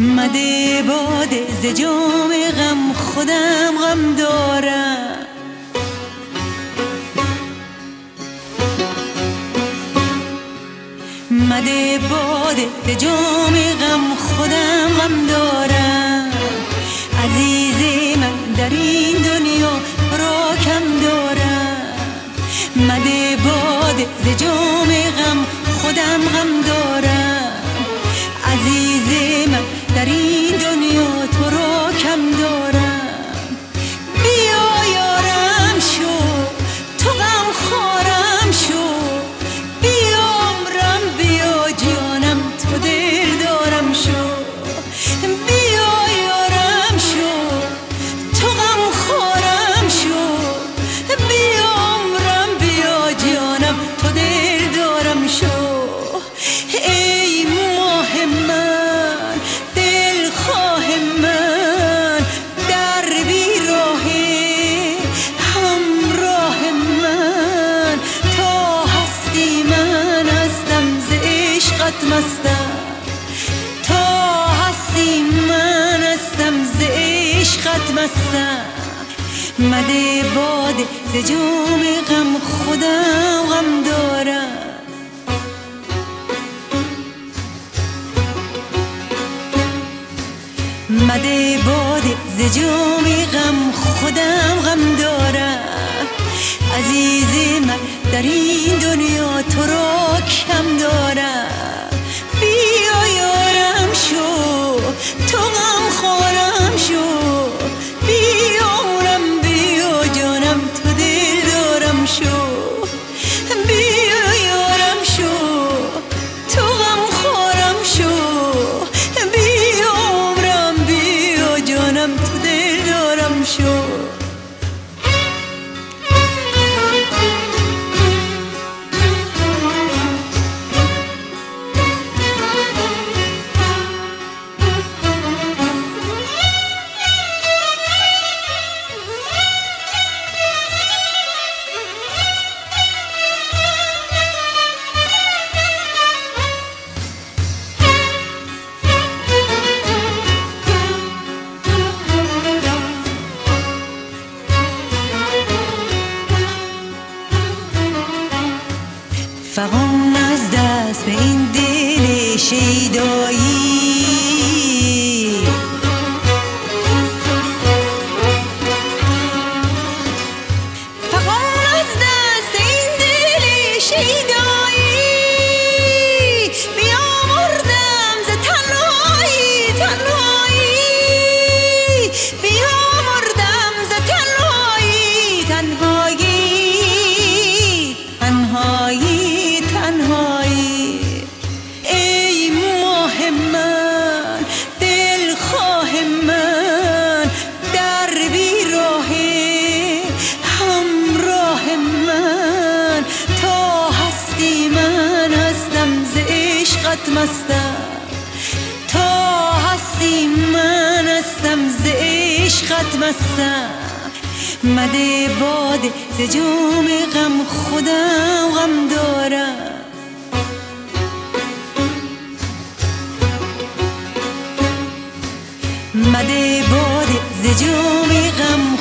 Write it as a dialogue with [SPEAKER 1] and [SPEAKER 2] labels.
[SPEAKER 1] مده باده ز جام غم خودم غم دارم. مده باده ز جام غم خودم غم دارم. مستم. تا هستی من هستم ز عشقت مستم. مده باده ز جام غم خودم غم دارم. مده باده ز جام غم خودم غم دارم. عزیز من در این دنیا تو را کم دارم. شو. بیا شو. تو غم خورم شو. بیا عمرم بیا جانم تو دل دارم شو. فغان از دست به این دل شیدایی مستم تا هستی من هستم ز عشقت مستم مده باده ز جام غم خودم غم دارم. مده باده ز جام غم